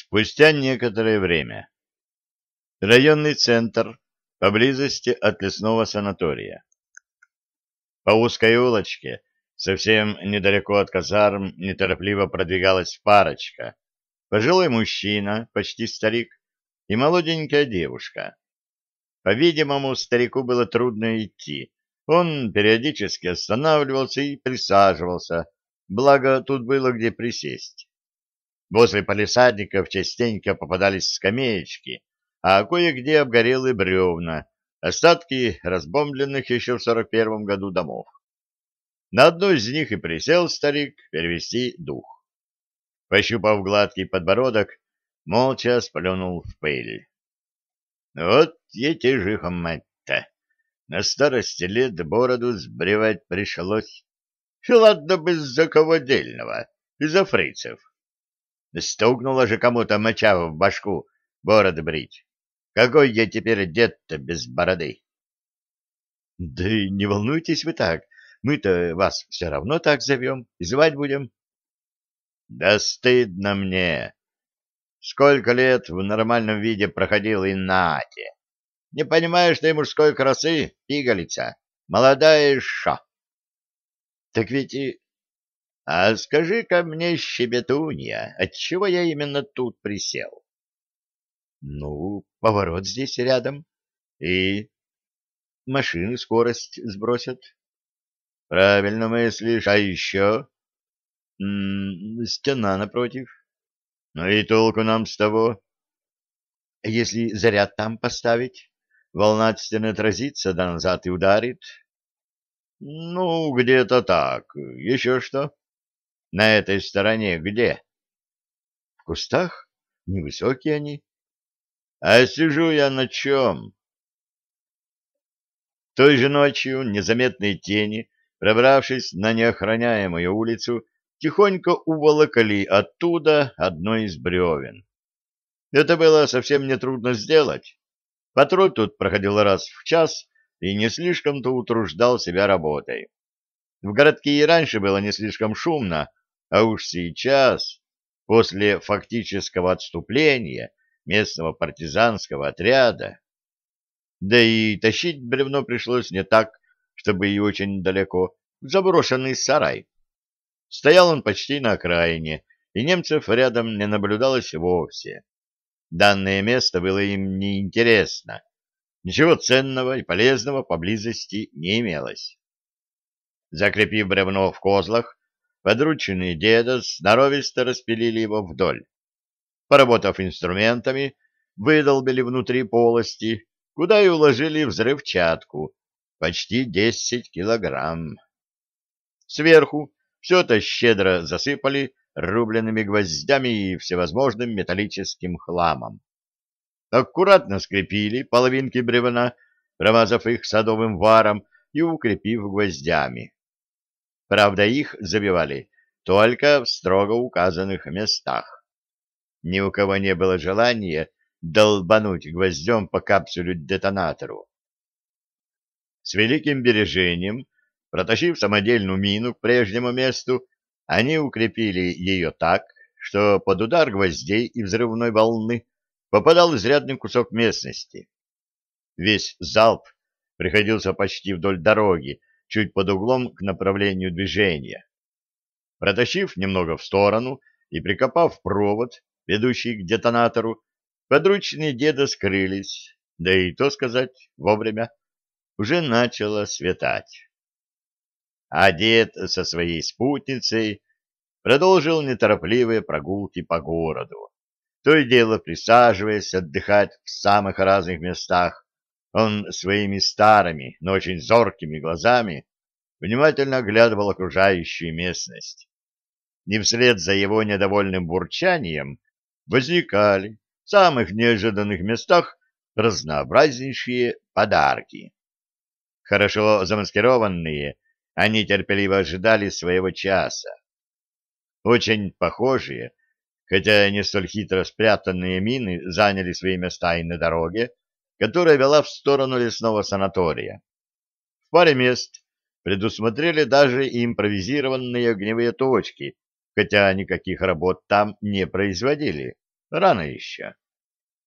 Спустя некоторое время. Районный центр поблизости от лесного санатория. По узкой улочке, совсем недалеко от казарм, неторопливо продвигалась парочка. Пожилой мужчина, почти старик, и молоденькая девушка. По-видимому, старику было трудно идти. Он периодически останавливался и присаживался, благо тут было где присесть. Возле палисадников частенько попадались скамеечки, а кое-где обгорелые бревна, остатки разбомбленных еще в сорок первом году домов. На одной из них и присел старик перевести дух. Пощупав гладкий подбородок, молча сплюнул в пыль. Вот эти же мать-то! На старости лет бороду сбривать пришлось. Ладно бы из-за кого дельного, из-за фрицев. Стукнула же кому-то моча в башку бороды брить. Какой я теперь дед-то без бороды? — Да не волнуйтесь вы так. Мы-то вас все равно так зовем и звать будем. — Да стыдно мне. Сколько лет в нормальном виде проходил и нате. Не понимаешь ты мужской красы, пигалица? Молодая шо? — Так ведь и а скажи-ка мне, щебетунья, отчего я именно тут присел? Ну, поворот здесь рядом. И машины скорость сбросят. Правильно мыслишь, а еще? М -м, стена напротив. Ну и толку нам с того. Если заряд там поставить, волна от стены отразится, да назад и ударит. Ну, где-то так. Еще что? На этой стороне где? В кустах? Невысокие они. А сижу я на чем? Той же ночью незаметные тени, пробравшись на неохраняемую улицу, тихонько уволокали оттуда одно из бревен. Это было совсем нетрудно сделать. Патруль тут проходил раз в час и не слишком-то утруждал себя работой. В городке и раньше было не слишком шумно, а уж сейчас, после фактического отступления местного партизанского отряда, да и тащить бревно пришлось не так, чтобы и очень далеко, в заброшенный сарай. Стоял он почти на окраине, и немцев рядом не наблюдалось вовсе. Данное место было им неинтересно. Ничего ценного и полезного поблизости не имелось. Закрепив бревно в козлах, Подручные деда сноровисто распилили его вдоль. Поработав инструментами, выдолбили внутри полости, куда и уложили взрывчатку, почти десять килограмм. Сверху все это щедро засыпали рубленными гвоздями и всевозможным металлическим хламом. Аккуратно скрепили половинки бревна, промазав их садовым варом и укрепив гвоздями. Правда, их забивали только в строго указанных местах. Ни у кого не было желания долбануть гвоздем по капсулю-детонатору. С великим бережением, протащив самодельную мину к прежнему месту, они укрепили ее так, что под удар гвоздей и взрывной волны попадал изрядный кусок местности. Весь залп приходился почти вдоль дороги, чуть под углом к направлению движения. Протащив немного в сторону и прикопав провод, ведущий к детонатору, подручные деда скрылись, да и то сказать вовремя. Уже начало светать. А дед со своей спутницей продолжил неторопливые прогулки по городу, то и дело присаживаясь отдыхать в самых разных местах, он своими старыми, но очень зоркими глазами внимательно оглядывал окружающую местность. И вслед за его недовольным бурчанием возникали в самых неожиданных местах разнообразнейшие подарки. Хорошо замаскированные, они терпеливо ожидали своего часа. Очень похожие, хотя не столь хитро спрятанные мины заняли свои места и на дороге, которая вела в сторону лесного санатория. В паре мест предусмотрели даже импровизированные огневые точки, хотя никаких работ там не производили. рано еще.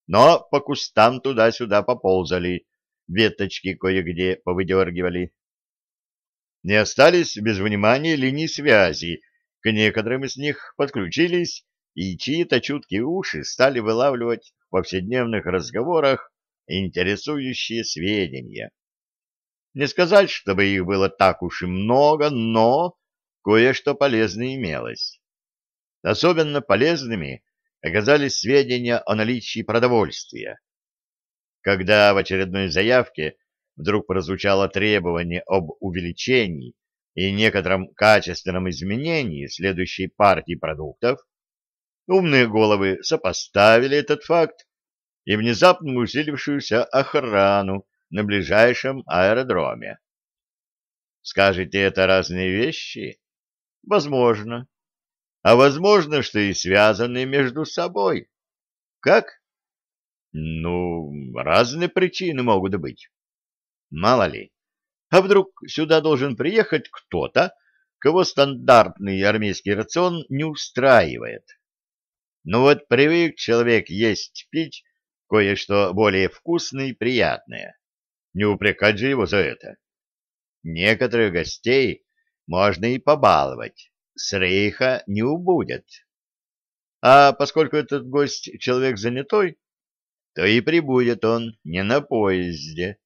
Но по кустам туда-сюда поползали, веточки кое-где повыдергивали. Не остались без внимания линии связи, к некоторым из них подключились, и чьи-то чуткие уши стали вылавливать в повседневных разговорах интересующие сведения. Не сказать, чтобы их было так уж и много, но кое-что полезное имелось. Особенно полезными оказались сведения о наличии продовольствия. Когда в очередной заявке вдруг прозвучало требование об увеличении и некотором качественном изменении следующей партии продуктов, умные головы сопоставили этот факт и внезапно усилившуюся охрану на ближайшем аэродроме. Скажете, это разные вещи? Возможно. А возможно, что и связанные между собой. Как? Ну, разные причины могут быть. Мало ли. А вдруг сюда должен приехать кто-то, кого стандартный армейский рацион не устраивает? Ну вот привык человек есть, пить кое-что более вкусное и приятное. Не упрекать же его за это. Некоторых гостей можно и побаловать, с рейха не убудет. А поскольку этот гость человек занятой, то и прибудет он не на поезде.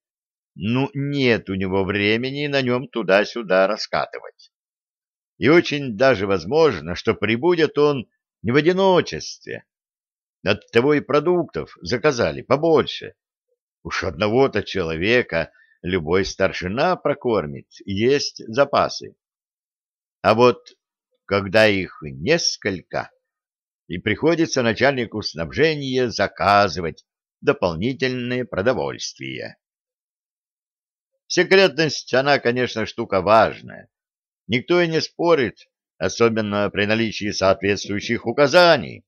Ну, нет у него времени на нем туда-сюда раскатывать. И очень даже возможно, что прибудет он не в одиночестве. Оттого и продуктов заказали побольше. Уж одного-то человека любой старшина прокормит, есть запасы. А вот когда их несколько, и приходится начальнику снабжения заказывать дополнительное продовольствие. Секретность, она, конечно, штука важная. Никто и не спорит, особенно при наличии соответствующих указаний.